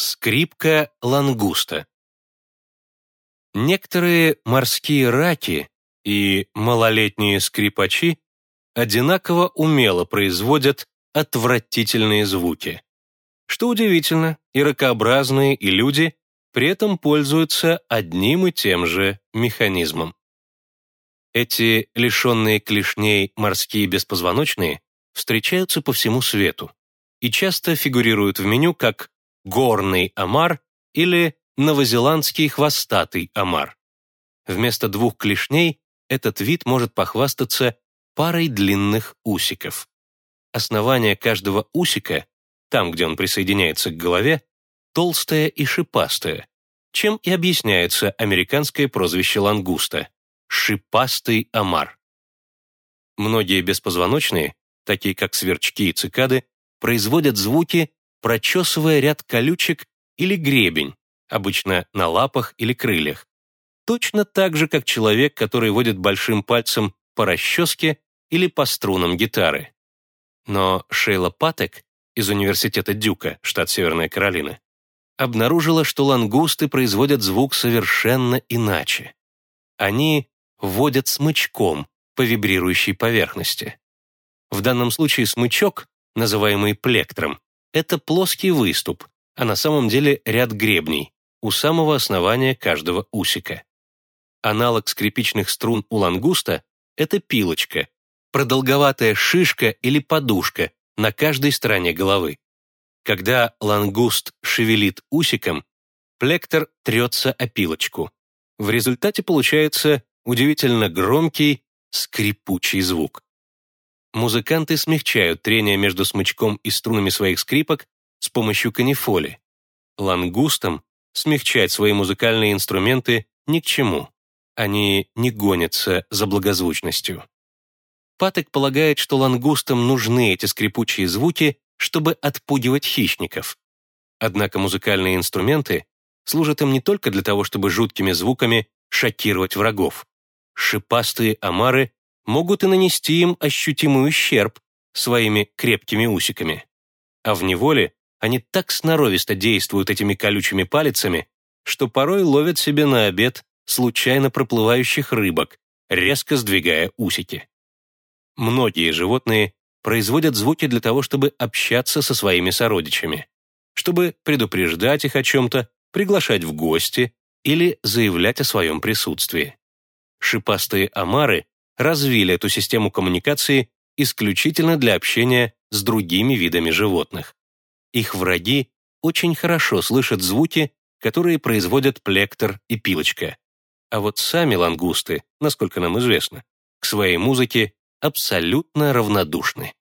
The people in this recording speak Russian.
Скрипка лангуста. Некоторые морские раки и малолетние скрипачи одинаково умело производят отвратительные звуки. Что удивительно, и ракообразные, и люди при этом пользуются одним и тем же механизмом. Эти лишенные клешней морские беспозвоночные встречаются по всему свету и часто фигурируют в меню как горный омар или новозеландский хвостатый омар. Вместо двух клешней этот вид может похвастаться парой длинных усиков. Основание каждого усика, там, где он присоединяется к голове, толстое и шипастое, чем и объясняется американское прозвище лангуста – шипастый омар. Многие беспозвоночные, такие как сверчки и цикады, производят звуки, прочесывая ряд колючек или гребень, обычно на лапах или крыльях. Точно так же, как человек, который водит большим пальцем по расческе или по струнам гитары. Но Шейла Патек из университета Дюка, штат Северная Каролина, обнаружила, что лангусты производят звук совершенно иначе. Они водят смычком по вибрирующей поверхности. В данном случае смычок, называемый плектром, это плоский выступ, а на самом деле ряд гребней у самого основания каждого усика. Аналог скрипичных струн у лангуста – это пилочка, продолговатая шишка или подушка на каждой стороне головы. Когда лангуст шевелит усиком, плектор трется о пилочку. В результате получается удивительно громкий, скрипучий звук. Музыканты смягчают трение между смычком и струнами своих скрипок с помощью канифоли. Лангустам смягчать свои музыкальные инструменты ни к чему. Они не гонятся за благозвучностью. Патек полагает, что лангустам нужны эти скрипучие звуки, чтобы отпугивать хищников. Однако музыкальные инструменты служат им не только для того, чтобы жуткими звуками шокировать врагов. Шипастые омары могут и нанести им ощутимый ущерб своими крепкими усиками. А в неволе они так сноровисто действуют этими колючими палицами, что порой ловят себе на обед случайно проплывающих рыбок, резко сдвигая усики. Многие животные производят звуки для того, чтобы общаться со своими сородичами, чтобы предупреждать их о чем-то, приглашать в гости или заявлять о своем присутствии. Шипастые омары развили эту систему коммуникации исключительно для общения с другими видами животных. Их враги очень хорошо слышат звуки, которые производят плектор и пилочка. А вот сами лангусты, насколько нам известно, к своей музыке абсолютно равнодушны.